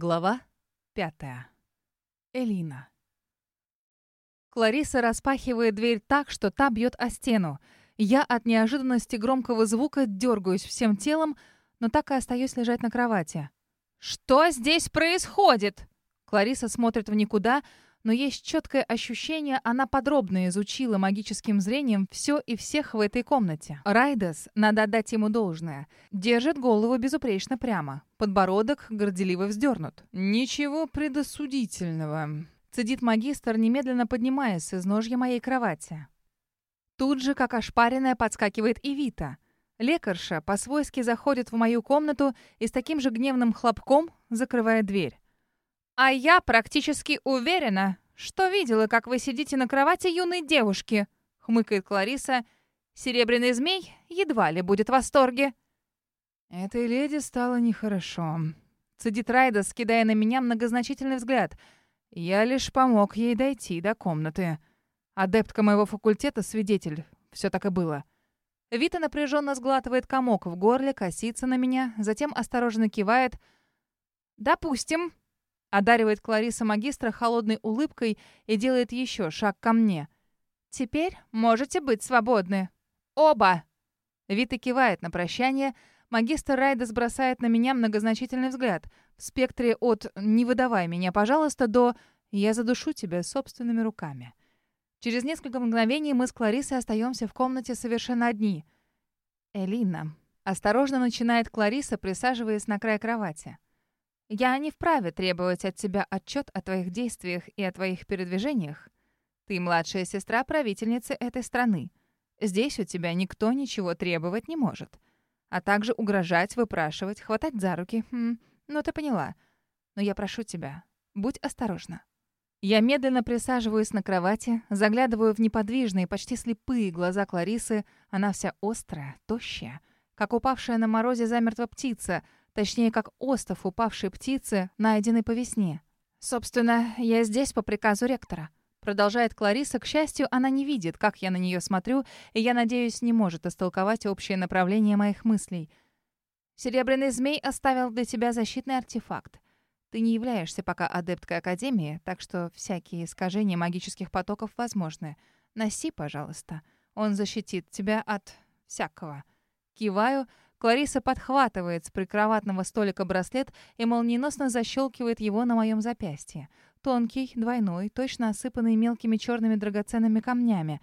Глава пятая. Элина. Клариса распахивает дверь так, что та бьет о стену. Я от неожиданности громкого звука дергаюсь всем телом, но так и остаюсь лежать на кровати. «Что здесь происходит?» Клариса смотрит в никуда, но есть четкое ощущение, она подробно изучила магическим зрением все и всех в этой комнате. Райдас, надо отдать ему должное, держит голову безупречно прямо. Подбородок горделиво вздернут. «Ничего предосудительного», — цедит магистр, немедленно поднимаясь с изножья моей кровати. Тут же, как ошпаренная, подскакивает и Вита. Лекарша по-свойски заходит в мою комнату и с таким же гневным хлопком закрывает дверь. «А я практически уверена, что видела, как вы сидите на кровати юной девушки», — хмыкает Клариса. «Серебряный змей едва ли будет в восторге». «Этой леди стало нехорошо», — цедит Райда, скидая на меня многозначительный взгляд. «Я лишь помог ей дойти до комнаты. Адептка моего факультета — свидетель. Все так и было». Вита напряженно сглатывает комок в горле, косится на меня, затем осторожно кивает. «Допустим», Одаривает Клариса магистра холодной улыбкой и делает еще шаг ко мне. «Теперь можете быть свободны. Оба!» Вита кивает на прощание. Магистр Райдес бросает на меня многозначительный взгляд. В спектре от «не выдавай меня, пожалуйста» до «я задушу тебя собственными руками». Через несколько мгновений мы с Кларисой остаемся в комнате совершенно одни. «Элина». Осторожно начинает Клариса, присаживаясь на край кровати. Я не вправе требовать от тебя отчет о твоих действиях и о твоих передвижениях. Ты младшая сестра правительницы этой страны. Здесь у тебя никто ничего требовать не может. А также угрожать, выпрашивать, хватать за руки. Хм, ну ты поняла. Но я прошу тебя, будь осторожна. Я медленно присаживаюсь на кровати, заглядываю в неподвижные, почти слепые глаза Кларисы. Она вся острая, тощая, как упавшая на морозе замертво птица — Точнее, как остов упавшей птицы, найденной по весне. «Собственно, я здесь по приказу ректора». Продолжает Клариса. К счастью, она не видит, как я на нее смотрю, и, я надеюсь, не может истолковать общее направление моих мыслей. «Серебряный змей оставил для тебя защитный артефакт. Ты не являешься пока адепткой Академии, так что всякие искажения магических потоков возможны. Носи, пожалуйста. Он защитит тебя от всякого». Киваю, Клариса подхватывает с прикроватного столика браслет и молниеносно защелкивает его на моем запястье. Тонкий, двойной, точно осыпанный мелкими черными драгоценными камнями.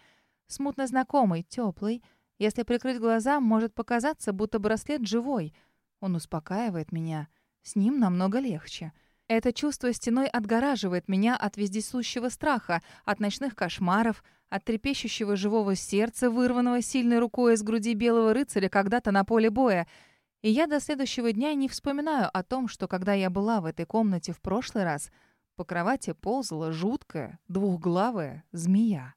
Смутно знакомый, теплый. Если прикрыть глаза, может показаться, будто браслет живой. Он успокаивает меня. С ним намного легче. Это чувство стеной отгораживает меня от вездесущего страха, от ночных кошмаров, от трепещущего живого сердца, вырванного сильной рукой из груди белого рыцаря когда-то на поле боя. И я до следующего дня не вспоминаю о том, что когда я была в этой комнате в прошлый раз, по кровати ползала жуткая, двухглавая змея.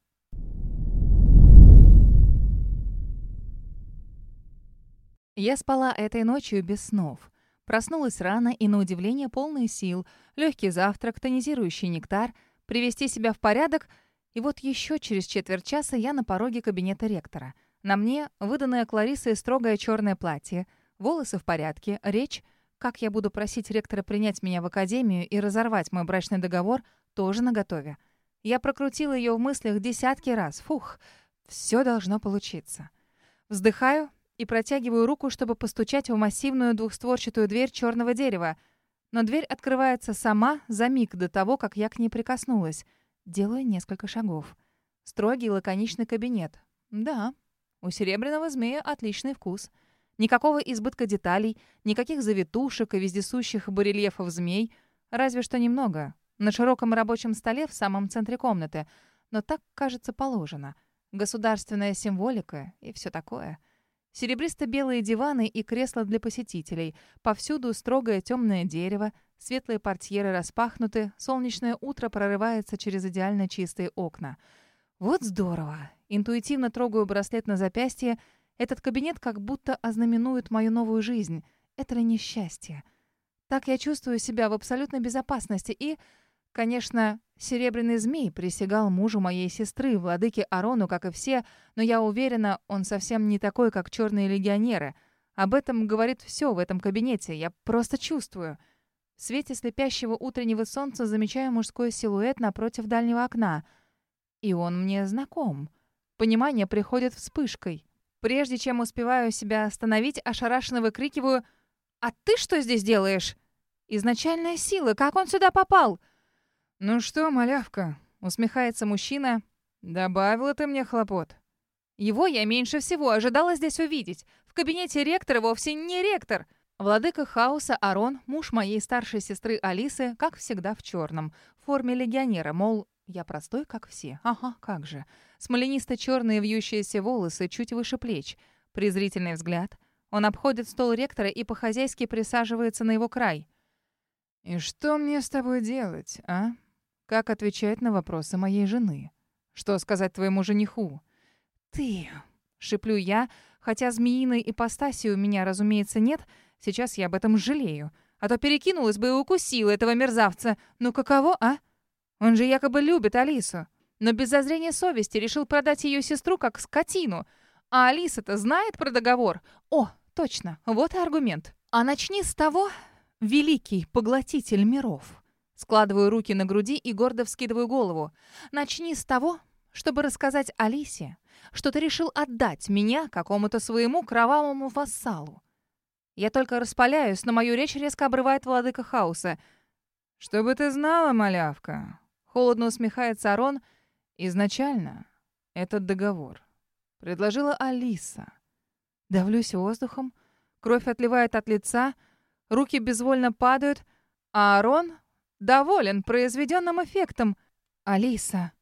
Я спала этой ночью без снов. Проснулась рано и, на удивление, полные сил. Легкий завтрак, тонизирующий нектар, привести себя в порядок — и вот еще через четверть часа я на пороге кабинета ректора. На мне выданное Кларисой строгое черное платье, волосы в порядке, речь, как я буду просить ректора принять меня в академию и разорвать мой брачный договор, тоже наготове. Я прокрутила ее в мыслях десятки раз. Фух, все должно получиться. Вздыхаю и протягиваю руку, чтобы постучать в массивную двухстворчатую дверь черного дерева. Но дверь открывается сама за миг до того, как я к ней прикоснулась. Делаю несколько шагов. Строгий лаконичный кабинет. Да, у серебряного змея отличный вкус. Никакого избытка деталей, никаких завитушек и вездесущих барельефов змей. Разве что немного. На широком рабочем столе в самом центре комнаты. Но так, кажется, положено. Государственная символика и все такое. Серебристо-белые диваны и кресла для посетителей. Повсюду строгое темное дерево, Светлые портьеры распахнуты, солнечное утро прорывается через идеально чистые окна. Вот здорово! Интуитивно трогаю браслет на запястье. Этот кабинет как будто ознаменует мою новую жизнь. Это ли несчастье? Так я чувствую себя в абсолютной безопасности и... Конечно, Серебряный Змей присягал мужу моей сестры, владыке Арону, как и все, но я уверена, он совсем не такой, как черные легионеры. Об этом говорит все в этом кабинете, я просто чувствую. В свете слепящего утреннего солнца замечаю мужской силуэт напротив дальнего окна. И он мне знаком. Понимание приходит вспышкой. Прежде чем успеваю себя остановить, ошарашенно выкрикиваю «А ты что здесь делаешь?» «Изначальная сила, как он сюда попал?» «Ну что, малявка?» — усмехается мужчина. «Добавила ты мне хлопот». Его я меньше всего ожидала здесь увидеть. В кабинете ректора вовсе не ректор. Владыка хаоса Арон, муж моей старшей сестры Алисы, как всегда в черном, в форме легионера, мол, я простой, как все. Ага, как же. Смоленисто-черные вьющиеся волосы чуть выше плеч. Презрительный взгляд. Он обходит стол ректора и по-хозяйски присаживается на его край. «И что мне с тобой делать, а? Как отвечать на вопросы моей жены? Что сказать твоему жениху?» «Ты...» — шиплю я, хотя змеиной ипостаси у меня, разумеется, нет, сейчас я об этом жалею. А то перекинулась бы и укусила этого мерзавца. Ну каково, а? Он же якобы любит Алису. Но без зазрения совести решил продать ее сестру как скотину. А Алиса-то знает про договор. О, точно, вот и аргумент. А начни с того, великий поглотитель миров. Складываю руки на груди и гордо вскидываю голову. Начни с того, чтобы рассказать Алисе, что ты решил отдать меня какому-то своему кровавому вассалу. Я только распаляюсь, но мою речь резко обрывает владыка хаоса. «Чтобы ты знала, малявка», — холодно усмехается Арон, «изначально этот договор предложила Алиса. Давлюсь воздухом, кровь отливает от лица, руки безвольно падают, а Арон доволен произведенным эффектом. «Алиса,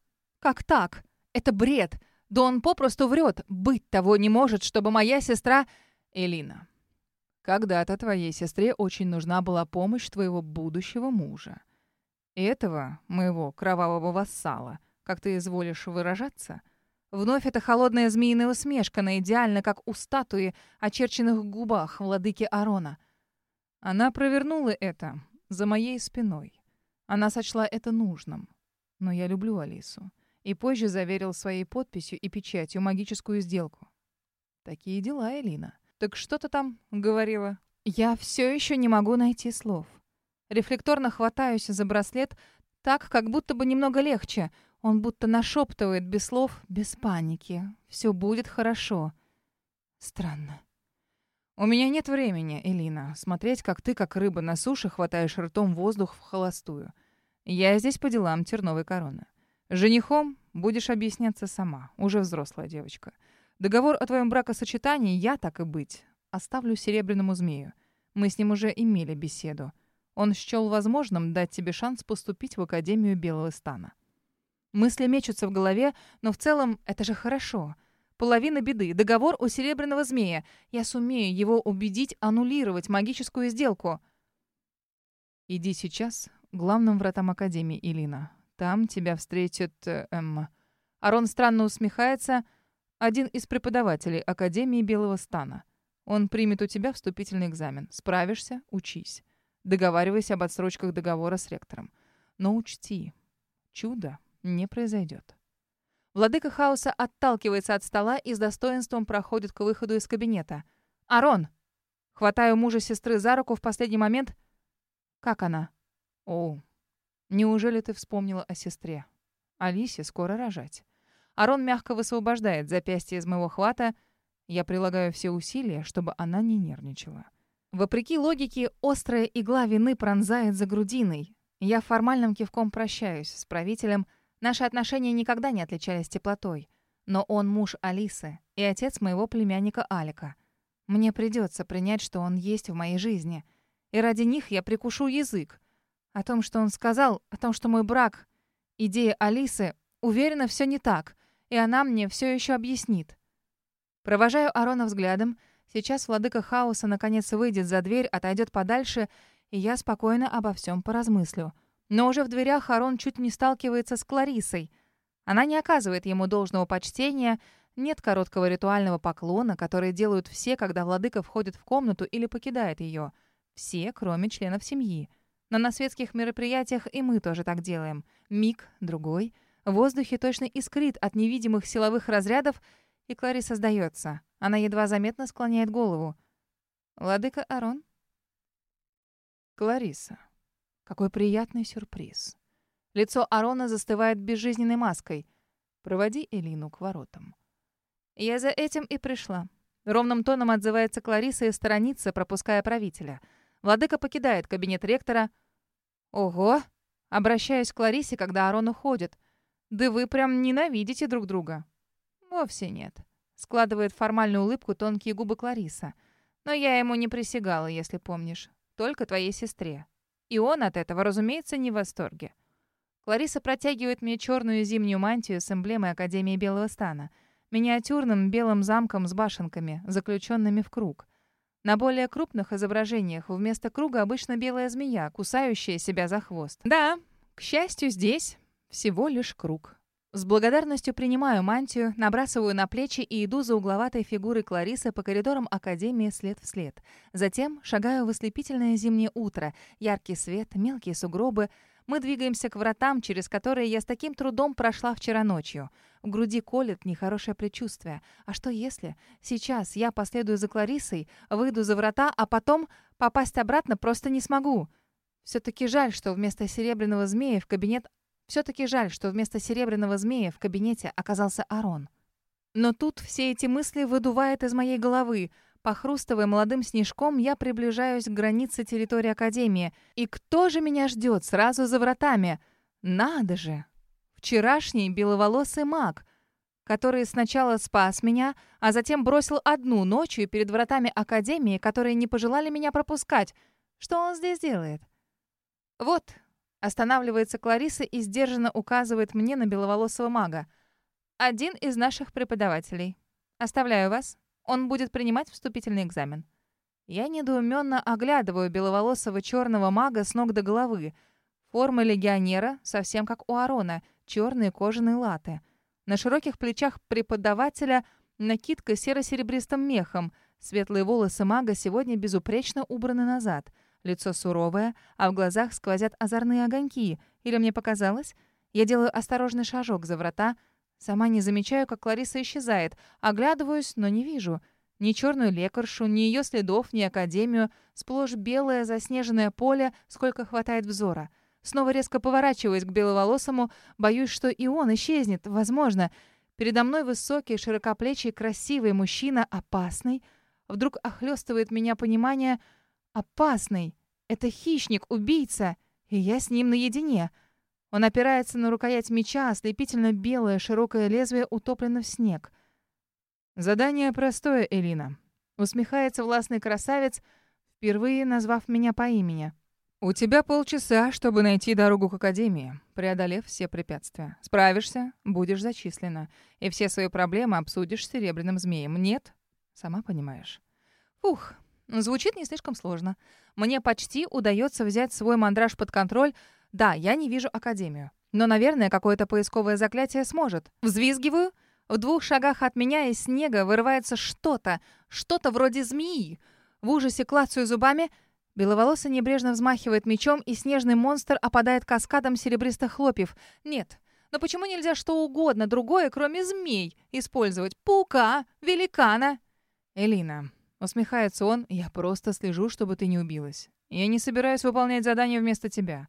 как так? Это бред. Да он попросту врет. Быть того не может, чтобы моя сестра... Элина, когда-то твоей сестре очень нужна была помощь твоего будущего мужа. Этого, моего кровавого вассала, как ты изволишь выражаться, Вновь эта холодная змеиная усмешка на идеально, как у статуи, очерченных губах владыки Арона. Она провернула это за моей спиной. Она сочла это нужным. Но я люблю Алису и позже заверил своей подписью и печатью магическую сделку. Такие дела, Элина. Так что ты там говорила? Я все еще не могу найти слов. Рефлекторно хватаюсь за браслет, так, как будто бы немного легче. Он будто нашептывает без слов, без паники. Все будет хорошо. Странно. У меня нет времени, Элина, смотреть, как ты, как рыба на суше, хватаешь ртом воздух в холостую. Я здесь по делам терновой короны. Женихом будешь объясняться сама, уже взрослая девочка. Договор о твоем бракосочетании я, так и быть, оставлю серебряному змею. Мы с ним уже имели беседу. Он счел возможным дать тебе шанс поступить в Академию Белого Стана. Мысли мечутся в голове, но в целом это же хорошо. Половина беды — договор у Серебряного Змея. Я сумею его убедить аннулировать магическую сделку. Иди сейчас к главным вратам Академии, Илина. Там тебя встретит... Эм... Арон странно усмехается. Один из преподавателей Академии Белого Стана. Он примет у тебя вступительный экзамен. Справишься — учись. Договаривайся об отсрочках договора с ректором. Но учти, чудо не произойдет. Владыка хаоса отталкивается от стола и с достоинством проходит к выходу из кабинета. «Арон!» Хватаю мужа сестры за руку в последний момент. «Как она?» «О, Неужели ты вспомнила о сестре? Алисе скоро рожать. Арон мягко высвобождает запястье из моего хвата. Я прилагаю все усилия, чтобы она не нервничала. Вопреки логике, острая игла вины пронзает за грудиной. Я формальным кивком прощаюсь с правителем. Наши отношения никогда не отличались теплотой. Но он муж Алисы и отец моего племянника Алика. Мне придется принять, что он есть в моей жизни. И ради них я прикушу язык. О том, что он сказал, о том, что мой брак — идея Алисы, уверена, все не так, и она мне все еще объяснит. Провожаю Арона взглядом. Сейчас владыка хаоса наконец выйдет за дверь, отойдет подальше, и я спокойно обо всем поразмыслю. Но уже в дверях Арон чуть не сталкивается с Кларисой. Она не оказывает ему должного почтения, нет короткого ритуального поклона, который делают все, когда владыка входит в комнату или покидает ее. Все, кроме членов семьи. Но на светских мероприятиях и мы тоже так делаем. Миг, другой. В воздухе точно искрит от невидимых силовых разрядов, и Клариса сдается. Она едва заметно склоняет голову. «Владыка Арон?» «Клариса, Какой приятный сюрприз. Лицо Арона застывает безжизненной маской. Проводи Элину к воротам. Я за этим и пришла. Ровным тоном отзывается Клариса и сторонится, пропуская правителя. Владыка покидает кабинет ректора. Ого! Обращаюсь к Кларисе, когда Арон уходит. Да вы прям ненавидите друг друга. Вовсе нет. Складывает формальную улыбку тонкие губы Клариса. Но я ему не присягала, если помнишь. Только твоей сестре. И он от этого, разумеется, не в восторге. Клариса протягивает мне черную зимнюю мантию с эмблемой Академии Белого Стана. Миниатюрным белым замком с башенками, заключенными в круг. На более крупных изображениях вместо круга обычно белая змея, кусающая себя за хвост. Да, к счастью, здесь всего лишь круг. С благодарностью принимаю мантию, набрасываю на плечи и иду за угловатой фигурой Кларисы по коридорам Академии след в след. Затем шагаю в ослепительное зимнее утро, яркий свет, мелкие сугробы. Мы двигаемся к вратам, через которые я с таким трудом прошла вчера ночью. В груди колет нехорошее предчувствие. А что если сейчас я последую за Кларисой, выйду за врата, а потом попасть обратно просто не смогу? Все-таки жаль, что вместо серебряного змея в кабинет все-таки жаль, что вместо серебряного змея в кабинете оказался Арон. Но тут все эти мысли выдувает из моей головы. Похрустывая молодым снежком, я приближаюсь к границе территории Академии. И кто же меня ждет сразу за вратами? Надо же! Вчерашний беловолосый маг, который сначала спас меня, а затем бросил одну ночью перед вратами Академии, которые не пожелали меня пропускать. Что он здесь делает? Вот, Останавливается Клариса и сдержанно указывает мне на беловолосого мага. «Один из наших преподавателей. Оставляю вас. Он будет принимать вступительный экзамен». Я недоуменно оглядываю беловолосого черного мага с ног до головы. Форма легионера, совсем как у Арона, черные кожаные латы. На широких плечах преподавателя накидка серо-серебристым мехом. Светлые волосы мага сегодня безупречно убраны назад — Лицо суровое, а в глазах сквозят озорные огоньки. Или мне показалось? Я делаю осторожный шажок за врата. Сама не замечаю, как Клариса исчезает. Оглядываюсь, но не вижу. Ни черную лекаршу, ни ее следов, ни академию. Сплошь белое заснеженное поле, сколько хватает взора. Снова резко поворачиваюсь к беловолосому. Боюсь, что и он исчезнет. Возможно. Передо мной высокий, широкоплечий, красивый мужчина, опасный. Вдруг охлестывает меня понимание — Опасный. Это хищник, убийца. И я с ним наедине. Он опирается на рукоять меча, ослепительно белое широкое лезвие утоплено в снег. Задание простое, Элина. Усмехается властный красавец, впервые назвав меня по имени. У тебя полчаса, чтобы найти дорогу к Академии, преодолев все препятствия. Справишься, будешь зачислена. И все свои проблемы обсудишь с Серебряным Змеем. Нет? Сама понимаешь. Фух, Звучит не слишком сложно. Мне почти удается взять свой мандраж под контроль. Да, я не вижу Академию. Но, наверное, какое-то поисковое заклятие сможет. Взвизгиваю. В двух шагах от меня из снега вырывается что-то. Что-то вроде змеи. В ужасе клацаю зубами. Беловолосый небрежно взмахивает мечом, и снежный монстр опадает каскадом серебристых хлопьев. Нет, но почему нельзя что угодно другое, кроме змей, использовать? Паука, великана. Элина, Усмехается он, я просто слежу, чтобы ты не убилась. Я не собираюсь выполнять задание вместо тебя.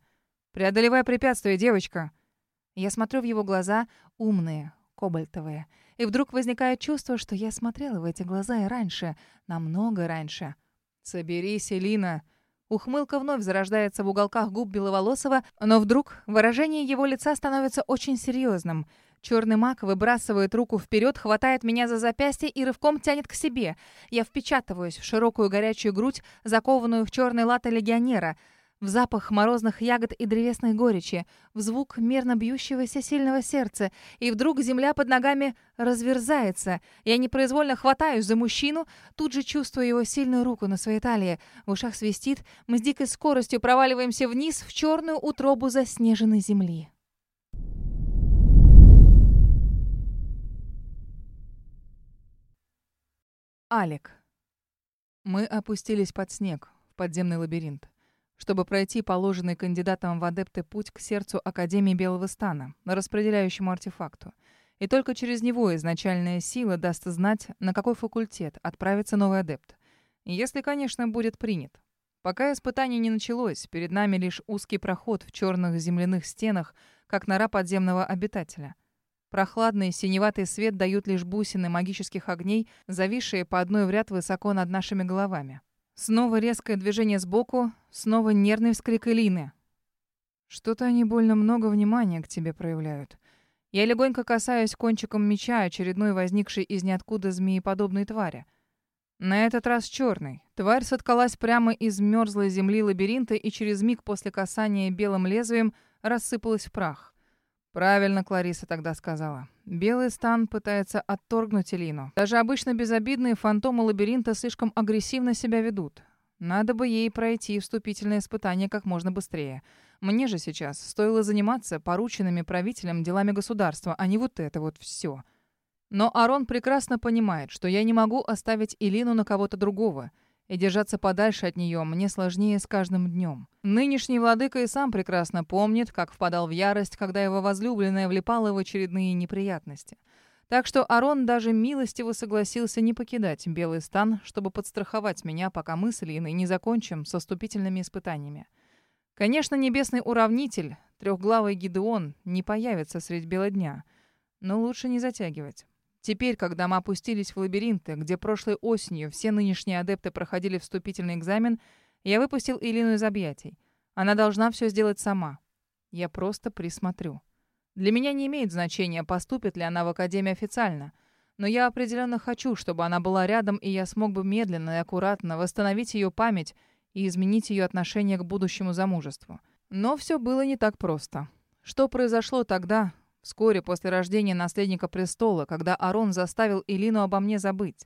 Преодолевай препятствия, девочка. Я смотрю в его глаза, умные, кобальтовые. И вдруг возникает чувство, что я смотрела в эти глаза и раньше, намного раньше. «Соберись, Элина!» Ухмылка вновь зарождается в уголках губ Беловолосова, но вдруг выражение его лица становится очень серьезным — Черный маг выбрасывает руку вперед, хватает меня за запястье и рывком тянет к себе. Я впечатываюсь в широкую горячую грудь, закованную в черный латы легионера, в запах морозных ягод и древесной горечи, в звук мерно бьющегося сильного сердца, и вдруг земля под ногами разверзается. Я непроизвольно хватаюсь за мужчину, тут же чувствую его сильную руку на своей талии. В ушах свистит, мы с дикой скоростью проваливаемся вниз в черную утробу заснеженной земли. Алик. Мы опустились под снег, в подземный лабиринт, чтобы пройти положенный кандидатам в адепты путь к сердцу Академии Белого Стана, распределяющему артефакту. И только через него изначальная сила даст знать, на какой факультет отправится новый адепт. Если, конечно, будет принят. Пока испытание не началось, перед нами лишь узкий проход в черных земляных стенах, как нора подземного обитателя. Прохладный синеватый свет дают лишь бусины магических огней, зависшие по одной в ряд высоко над нашими головами. Снова резкое движение сбоку, снова нервный вскрик Элины. Что-то они больно много внимания к тебе проявляют. Я легонько касаюсь кончиком меча очередной возникшей из ниоткуда змееподобной твари. На этот раз черный. Тварь соткалась прямо из мерзлой земли лабиринта и через миг после касания белым лезвием рассыпалась в прах. Правильно Клариса тогда сказала. Белый стан пытается отторгнуть Элину. Даже обычно безобидные фантомы лабиринта слишком агрессивно себя ведут. Надо бы ей пройти вступительное испытание как можно быстрее. Мне же сейчас стоило заниматься порученными правителем делами государства, а не вот это вот все. Но Арон прекрасно понимает, что я не могу оставить Илину на кого-то другого, и держаться подальше от нее мне сложнее с каждым днем. Нынешний владыка и сам прекрасно помнит, как впадал в ярость, когда его возлюбленная влипала в очередные неприятности. Так что Арон даже милостиво согласился не покидать Белый стан, чтобы подстраховать меня, пока мы с Линой не закончим со вступительными испытаниями. Конечно, небесный уравнитель, трехглавый Гидеон, не появится средь бела дня. Но лучше не затягивать. Теперь, когда мы опустились в лабиринты, где прошлой осенью все нынешние адепты проходили вступительный экзамен, я выпустил Илину из объятий. Она должна все сделать сама. Я просто присмотрю. Для меня не имеет значения, поступит ли она в академию официально. Но я определенно хочу, чтобы она была рядом, и я смог бы медленно и аккуратно восстановить ее память и изменить ее отношение к будущему замужеству. Но все было не так просто. Что произошло тогда, вскоре после рождения наследника престола, когда Арон заставил Элину обо мне забыть?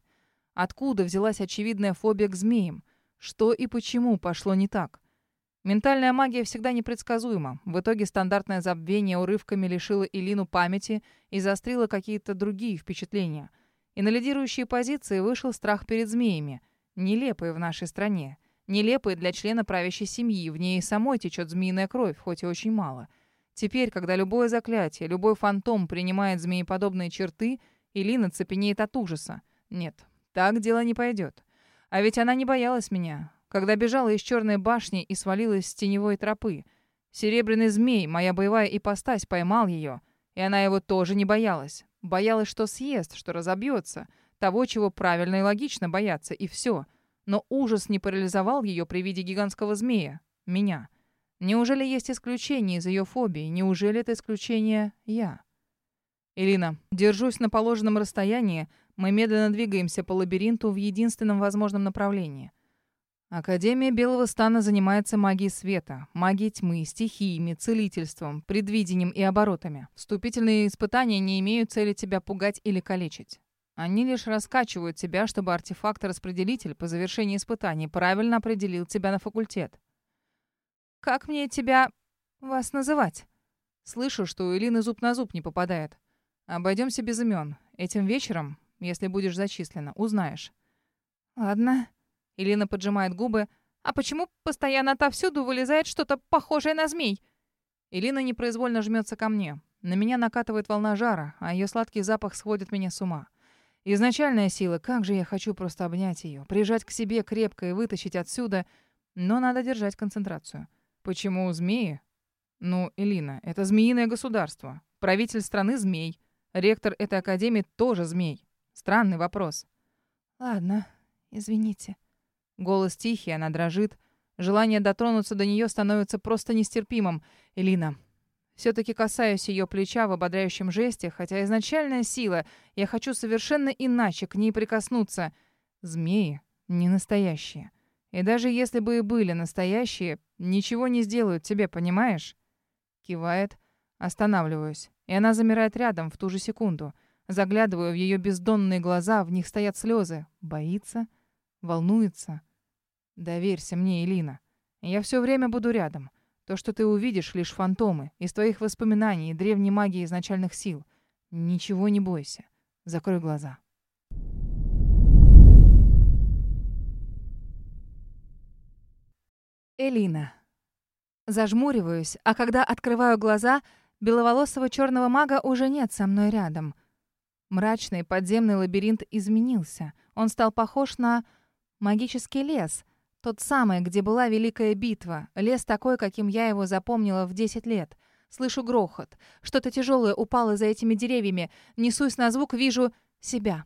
Откуда взялась очевидная фобия к змеям? Что и почему пошло не так? Ментальная магия всегда непредсказуема. В итоге стандартное забвение урывками лишило Илину памяти и заострило какие-то другие впечатления. И на лидирующие позиции вышел страх перед змеями, нелепый в нашей стране. Нелепый для члена правящей семьи, в ней самой течет змеиная кровь, хоть и очень мало. Теперь, когда любое заклятие, любой фантом принимает змееподобные черты, Илина цепенеет от ужаса. Нет, так дело не пойдет. А ведь она не боялась меня когда бежала из черной башни и свалилась с теневой тропы. Серебряный змей, моя боевая ипостась, поймал ее. И она его тоже не боялась. Боялась, что съест, что разобьется. Того, чего правильно и логично бояться, и все. Но ужас не парализовал ее при виде гигантского змея. Меня. Неужели есть исключение из ее фобии? Неужели это исключение я? Элина, держусь на положенном расстоянии. Мы медленно двигаемся по лабиринту в единственном возможном направлении — Академия Белого Стана занимается магией света, магией тьмы, стихиями, целительством, предвидением и оборотами. Вступительные испытания не имеют цели тебя пугать или калечить. Они лишь раскачивают тебя, чтобы артефакт-распределитель по завершении испытаний правильно определил тебя на факультет. «Как мне тебя... вас называть?» Слышу, что у Элины зуб на зуб не попадает. Обойдемся без имен. Этим вечером, если будешь зачислена, узнаешь. «Ладно». Илина поджимает губы. «А почему постоянно отовсюду вылезает что-то похожее на змей?» Илина непроизвольно жмется ко мне. На меня накатывает волна жара, а ее сладкий запах сводит меня с ума. Изначальная сила, как же я хочу просто обнять ее, прижать к себе крепко и вытащить отсюда, но надо держать концентрацию. Почему змеи? Ну, Элина, это змеиное государство. Правитель страны змей. Ректор этой академии тоже змей. Странный вопрос. Ладно, извините. Голос тихий, она дрожит. Желание дотронуться до нее становится просто нестерпимым. Элина. Все-таки касаюсь ее плеча в ободряющем жесте, хотя изначальная сила, я хочу совершенно иначе к ней прикоснуться. Змеи не настоящие. И даже если бы и были настоящие, ничего не сделают тебе, понимаешь? Кивает. Останавливаюсь. И она замирает рядом в ту же секунду. Заглядываю в ее бездонные глаза, в них стоят слезы. Боится? Волнуется? Доверься мне, Элина. Я все время буду рядом. То, что ты увидишь, лишь фантомы из твоих воспоминаний и древней магии изначальных сил. Ничего не бойся. Закрой глаза. Элина. Зажмуриваюсь, а когда открываю глаза, беловолосого черного мага уже нет со мной рядом. Мрачный подземный лабиринт изменился. Он стал похож на магический лес — Тот самый, где была Великая битва. Лес такой, каким я его запомнила в 10 лет. Слышу грохот. Что-то тяжелое упало за этими деревьями. Несусь на звук, вижу себя.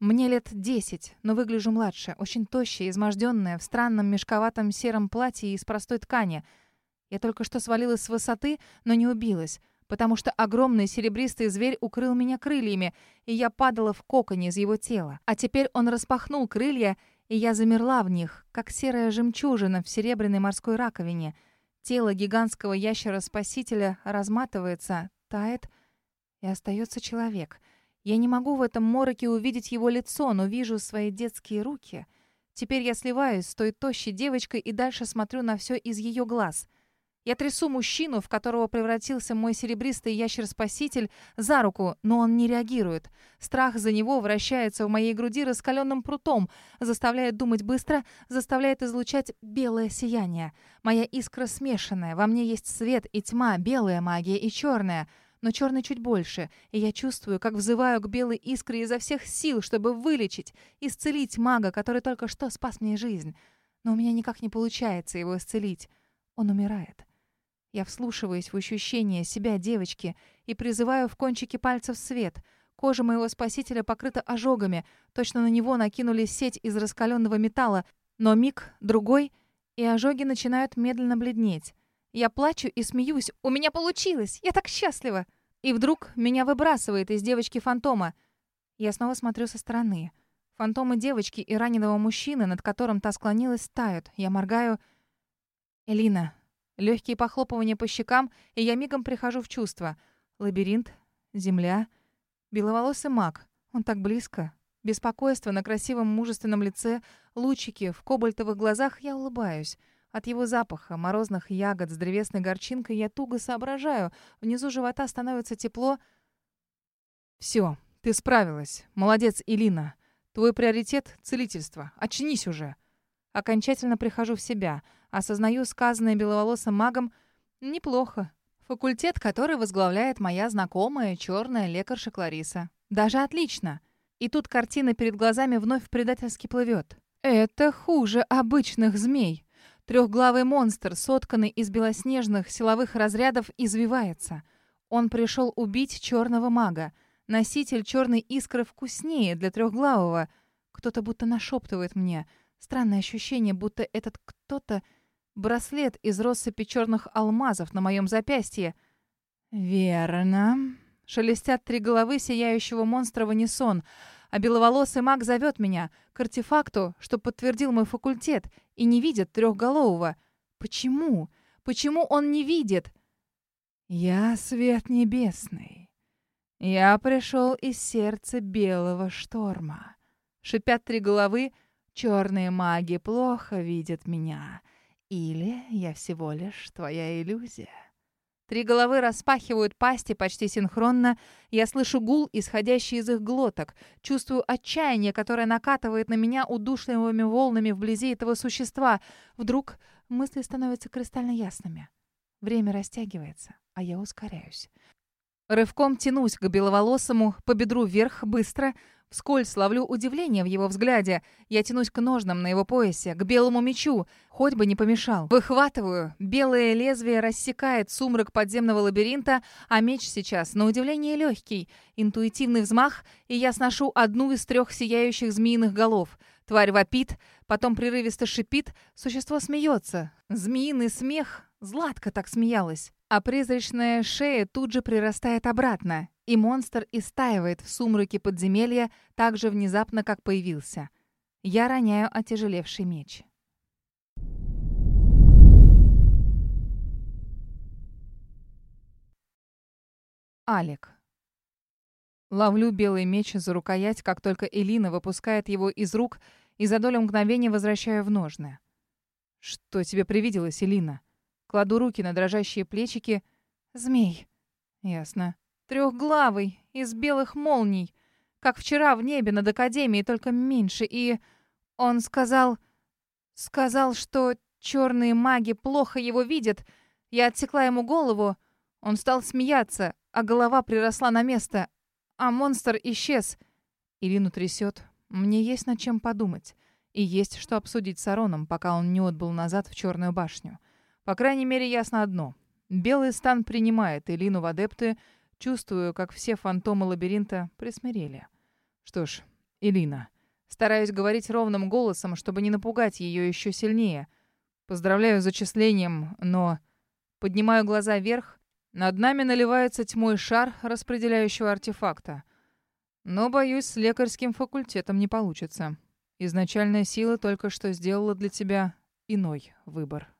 Мне лет десять, но выгляжу младше, очень тощая, изможденная, в странном мешковатом сером платье из простой ткани. Я только что свалилась с высоты, но не убилась, потому что огромный серебристый зверь укрыл меня крыльями, и я падала в коконе из его тела. А теперь он распахнул крылья и я замерла в них, как серая жемчужина в серебряной морской раковине. Тело гигантского ящера-спасителя разматывается, тает, и остается человек. Я не могу в этом мороке увидеть его лицо, но вижу свои детские руки. Теперь я сливаюсь с той тощей девочкой и дальше смотрю на все из ее глаз — я трясу мужчину, в которого превратился мой серебристый ящер-спаситель, за руку, но он не реагирует. Страх за него вращается в моей груди раскаленным прутом, заставляет думать быстро, заставляет излучать белое сияние. Моя искра смешанная, во мне есть свет и тьма, белая магия и черная. Но черный чуть больше, и я чувствую, как взываю к белой искре изо всех сил, чтобы вылечить, исцелить мага, который только что спас мне жизнь. Но у меня никак не получается его исцелить. Он умирает. Я вслушиваюсь в ощущение себя девочки и призываю в кончике пальцев свет. Кожа моего спасителя покрыта ожогами. Точно на него накинули сеть из раскаленного металла. Но миг, другой, и ожоги начинают медленно бледнеть. Я плачу и смеюсь. «У меня получилось! Я так счастлива!» И вдруг меня выбрасывает из девочки-фантома. Я снова смотрю со стороны. Фантомы девочки и раненого мужчины, над которым та склонилась, тают. Я моргаю. «Элина, Легкие похлопывания по щекам, и я мигом прихожу в чувство. Лабиринт, земля, беловолосый маг. Он так близко. Беспокойство на красивом мужественном лице, лучики в кобальтовых глазах, я улыбаюсь. От его запаха, морозных ягод с древесной горчинкой я туго соображаю. Внизу живота становится тепло. «Все, ты справилась. Молодец, Илина. Твой приоритет — целительство. Очнись уже». Окончательно прихожу в себя — Осознаю сказанное беловолосым магом неплохо. Факультет, который возглавляет моя знакомая черная лекарша Клариса. Даже отлично. И тут картина перед глазами вновь предательски плывет. Это хуже обычных змей. Трехглавый монстр, сотканный из белоснежных силовых разрядов, извивается. Он пришел убить черного мага. Носитель черной искры вкуснее для трехглавого. Кто-то будто нашептывает мне. Странное ощущение, будто этот кто-то Браслет из россыпи черных алмазов на моем запястье. Верно. Шелестят три головы сияющего монстра в унисон, а беловолосый маг зовет меня к артефакту, что подтвердил мой факультет, и не видит трехголового. Почему? Почему он не видит? Я свет небесный. Я пришел из сердца белого шторма. Шипят три головы, черные маги плохо видят меня. Или я всего лишь твоя иллюзия. Три головы распахивают пасти почти синхронно. Я слышу гул, исходящий из их глоток. Чувствую отчаяние, которое накатывает на меня удушливыми волнами вблизи этого существа. Вдруг мысли становятся кристально ясными. Время растягивается, а я ускоряюсь. Рывком тянусь к беловолосому, по бедру вверх, быстро — Вскользь ловлю удивление в его взгляде. Я тянусь к ножнам на его поясе, к белому мечу. Хоть бы не помешал. Выхватываю. Белое лезвие рассекает сумрак подземного лабиринта, а меч сейчас, на удивление, легкий. Интуитивный взмах, и я сношу одну из трех сияющих змеиных голов. Тварь вопит, потом прерывисто шипит. Существо смеется. Змеиный смех. Златка так смеялась. А призрачная шея тут же прирастает обратно и монстр истаивает в сумраке подземелья так же внезапно, как появился. Я роняю отяжелевший меч. Алик. Ловлю белый меч за рукоять, как только Элина выпускает его из рук, и за долю мгновения возвращаю в ножны. «Что тебе привиделось, Элина?» Кладу руки на дрожащие плечики. «Змей». «Ясно. Трехглавый, из белых молний. Как вчера в небе над Академией, только меньше. И он сказал... Сказал, что черные маги плохо его видят. Я отсекла ему голову. Он стал смеяться, а голова приросла на место. А монстр исчез. Ирину трясет. Мне есть над чем подумать. И есть что обсудить с Ароном, пока он не отбыл назад в Черную башню. По крайней мере, ясно одно. Белый стан принимает Элину в адепты. Чувствую, как все фантомы лабиринта присмирели. Что ж, Элина. Стараюсь говорить ровным голосом, чтобы не напугать ее еще сильнее. Поздравляю с зачислением, но... Поднимаю глаза вверх. Над нами наливается тьмой шар распределяющего артефакта. Но, боюсь, с лекарским факультетом не получится. Изначальная сила только что сделала для тебя иной выбор.